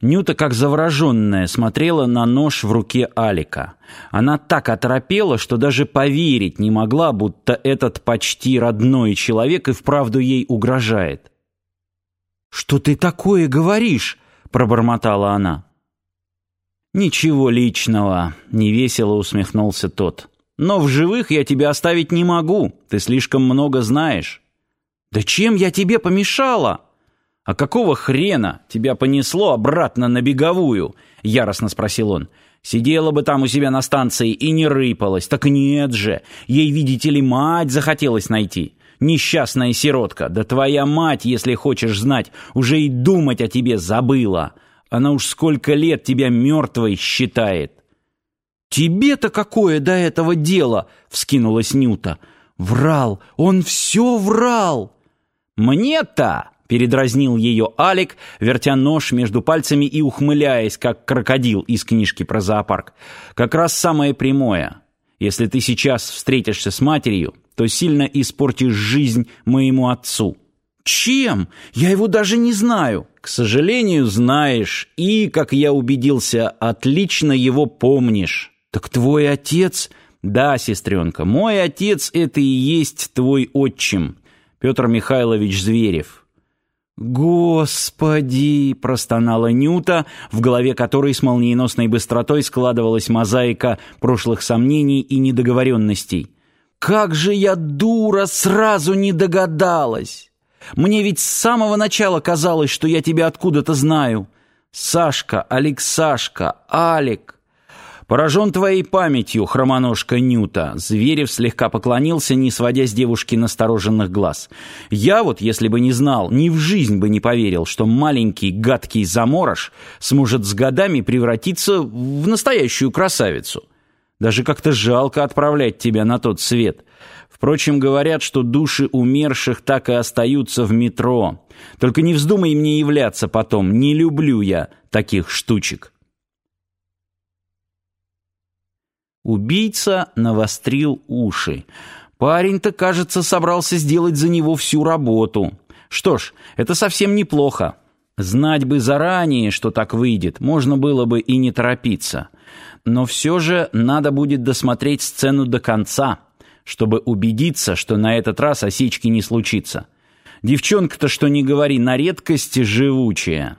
Нюта, как завороженная, смотрела на нож в руке Алика. Она так оторопела, что даже поверить не могла, будто этот почти родной человек и вправду ей угрожает. «Что ты такое говоришь?» — пробормотала она. «Ничего личного», — невесело усмехнулся тот. «Но в живых я тебя оставить не могу, ты слишком много знаешь». «Да чем я тебе помешала?» «А какого хрена тебя понесло обратно на беговую?» — яростно спросил он. «Сидела бы там у себя на станции и не рыпалась. Так нет же, ей, видите ли, мать захотелось найти. Несчастная сиротка, да твоя мать, если хочешь знать, уже и думать о тебе забыла. Она уж сколько лет тебя мертвой считает». «Тебе-то какое до этого дело?» — вскинулась Нюта. «Врал, он все врал!» «Мне-то!» Передразнил ее Алик, вертя нож между пальцами и ухмыляясь, как крокодил из книжки про зоопарк. Как раз самое прямое. Если ты сейчас встретишься с матерью, то сильно испортишь жизнь моему отцу. Чем? Я его даже не знаю. К сожалению, знаешь, и, как я убедился, отлично его помнишь. Так твой отец... Да, сестренка, мой отец — это и есть твой отчим, Петр Михайлович Зверев. «Господи!» — простонала Нюта, в голове которой с молниеносной быстротой складывалась мозаика прошлых сомнений и недоговоренностей. «Как же я, дура, сразу не догадалась! Мне ведь с самого начала казалось, что я тебя откуда-то знаю. Сашка, Алексашка, Алик. «Поражен твоей памятью, хромоножка Нюта!» Зверев слегка поклонился, не сводя с девушки настороженных глаз. «Я вот, если бы не знал, ни в жизнь бы не поверил, что маленький гадкий заморож сможет с годами превратиться в настоящую красавицу. Даже как-то жалко отправлять тебя на тот свет. Впрочем, говорят, что души умерших так и остаются в метро. Только не вздумай мне являться потом, не люблю я таких штучек». Убийца навострил уши. Парень-то, кажется, собрался сделать за него всю работу. Что ж, это совсем неплохо. Знать бы заранее, что так выйдет, можно было бы и не торопиться. Но все же надо будет досмотреть сцену до конца, чтобы убедиться, что на этот раз осечки не случится. Девчонка-то, что не говори, на редкость живучая.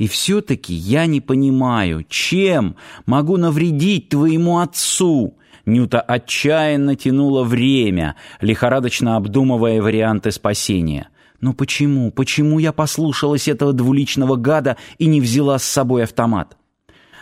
И все-таки я не понимаю, чем могу навредить твоему отцу?» Нюта отчаянно тянула время, лихорадочно обдумывая варианты спасения. «Но почему, почему я послушалась этого двуличного гада и не взяла с собой автомат?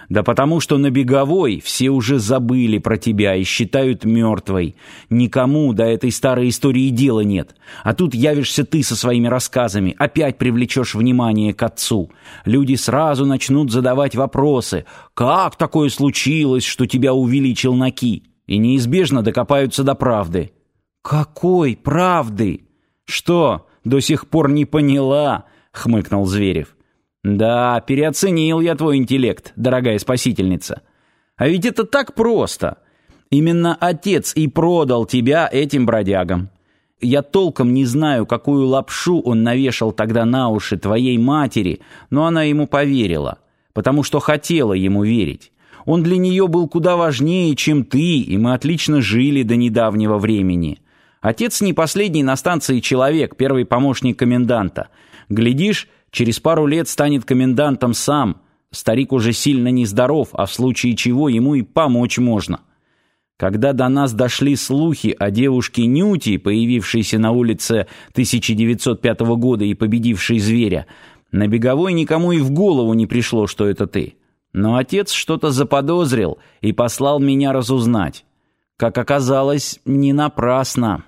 Да потому что на беговой все уже забыли про тебя и считают мертвой. Никому до этой старой истории дела нет. А тут явишься ты со своими рассказами, опять привлечешь внимание к отцу. Люди сразу начнут задавать вопросы. Как такое случилось, что тебя увели челноки? И неизбежно докопаются до правды. Какой правды? Что, до сих пор не поняла? Хмыкнул Зверев. Да, переоценил я твой интеллект, дорогая спасительница. А ведь это так просто. Именно отец и продал тебя этим бродягам. Я толком не знаю, какую лапшу он навешал тогда на уши твоей матери, но она ему поверила, потому что хотела ему верить. Он для нее был куда важнее, чем ты, и мы отлично жили до недавнего времени. Отец не последний на станции человек, первый помощник коменданта. Глядишь, Через пару лет станет комендантом сам. Старик уже сильно нездоров, а в случае чего ему и помочь можно. Когда до нас дошли слухи о девушке Нюти, появившейся на улице 1905 года и победившей зверя, на беговой никому и в голову не пришло, что это ты. Но отец что-то заподозрил и послал меня разузнать. Как оказалось, не напрасно.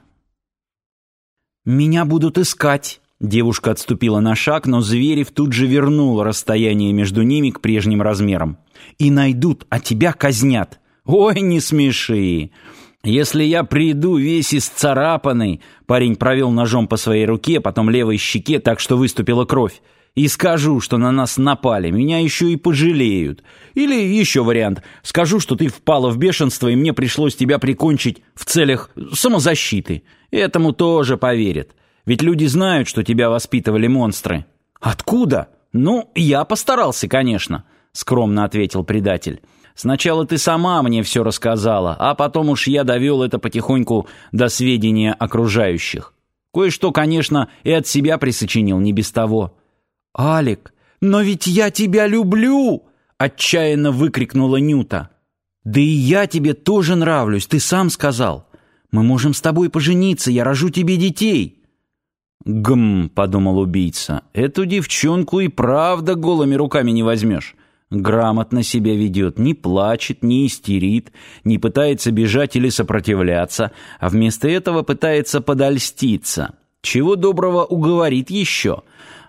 «Меня будут искать», Девушка отступила на шаг, но Зверев тут же вернул расстояние между ними к прежним размерам. «И найдут, а тебя казнят!» «Ой, не смеши!» «Если я приду весь исцарапанный...» Парень провел ножом по своей руке, потом левой щеке, так что выступила кровь. «И скажу, что на нас напали, меня еще и пожалеют. Или еще вариант. Скажу, что ты впала в бешенство, и мне пришлось тебя прикончить в целях самозащиты. Этому тоже поверят. Ведь люди знают, что тебя воспитывали монстры. «Откуда? Ну, я постарался, конечно», — скромно ответил предатель. «Сначала ты сама мне все рассказала, а потом уж я довел это потихоньку до сведения окружающих. Кое-что, конечно, и от себя присочинил, не без того». «Алик, но ведь я тебя люблю!» — отчаянно выкрикнула Нюта. «Да и я тебе тоже нравлюсь, ты сам сказал. Мы можем с тобой пожениться, я рожу тебе детей». «Гм», — подумал убийца, — «эту девчонку и правда голыми руками не возьмешь. Грамотно себя ведет, не плачет, не истерит, не пытается бежать или сопротивляться, а вместо этого пытается подольститься. Чего доброго уговорит еще.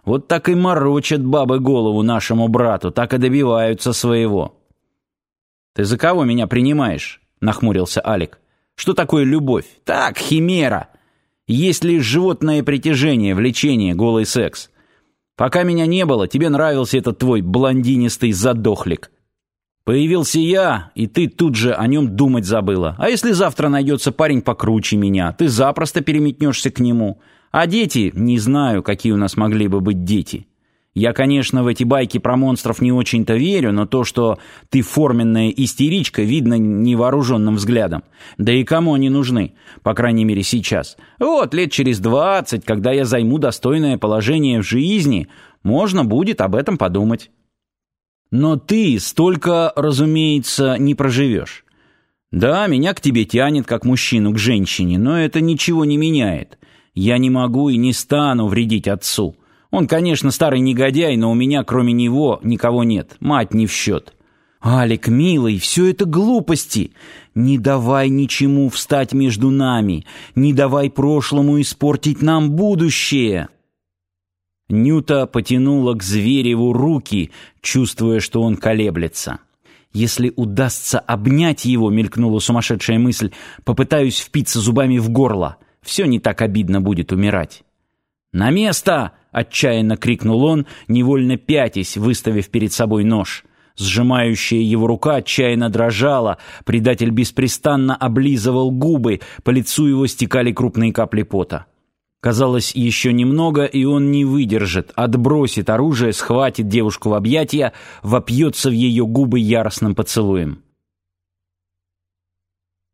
Вот так и морочат бабы голову нашему брату, так и добиваются своего». «Ты за кого меня принимаешь?» — нахмурился Алик. «Что такое любовь?» «Так, химера!» Есть лишь животное притяжение, влечение, голый секс. Пока меня не было, тебе нравился этот твой блондинистый задохлик. Появился я, и ты тут же о нем думать забыла. А если завтра найдется парень покруче меня, ты запросто переметнешься к нему. А дети, не знаю, какие у нас могли бы быть дети. Я, конечно, в эти байки про монстров не очень-то верю, но то, что ты форменная истеричка, видно невооруженным взглядом. Да и кому они нужны, по крайней мере сейчас. Вот, лет через двадцать, когда я займу достойное положение в жизни, можно будет об этом подумать. Но ты столько, разумеется, не проживешь. Да, меня к тебе тянет, как мужчину к женщине, но это ничего не меняет. Я не могу и не стану вредить отцу. Он, конечно, старый негодяй, но у меня, кроме него, никого нет. Мать не в счет. «Алик, милый, все это глупости. Не давай ничему встать между нами. Не давай прошлому испортить нам будущее». Нюта потянула к Звереву руки, чувствуя, что он колеблется. «Если удастся обнять его», — мелькнула сумасшедшая мысль, «попытаюсь впиться зубами в горло. Все не так обидно будет умирать». «На место!» — отчаянно крикнул он, невольно пятясь, выставив перед собой нож. Сжимающая его рука отчаянно дрожала, предатель беспрестанно облизывал губы, по лицу его стекали крупные капли пота. Казалось, еще немного, и он не выдержит, отбросит оружие, схватит девушку в объятия, вопьется в ее губы яростным поцелуем.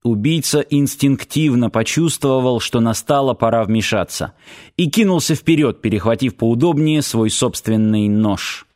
Убийца инстинктивно почувствовал, что настала пора вмешаться, и кинулся вперед, перехватив поудобнее свой собственный нож.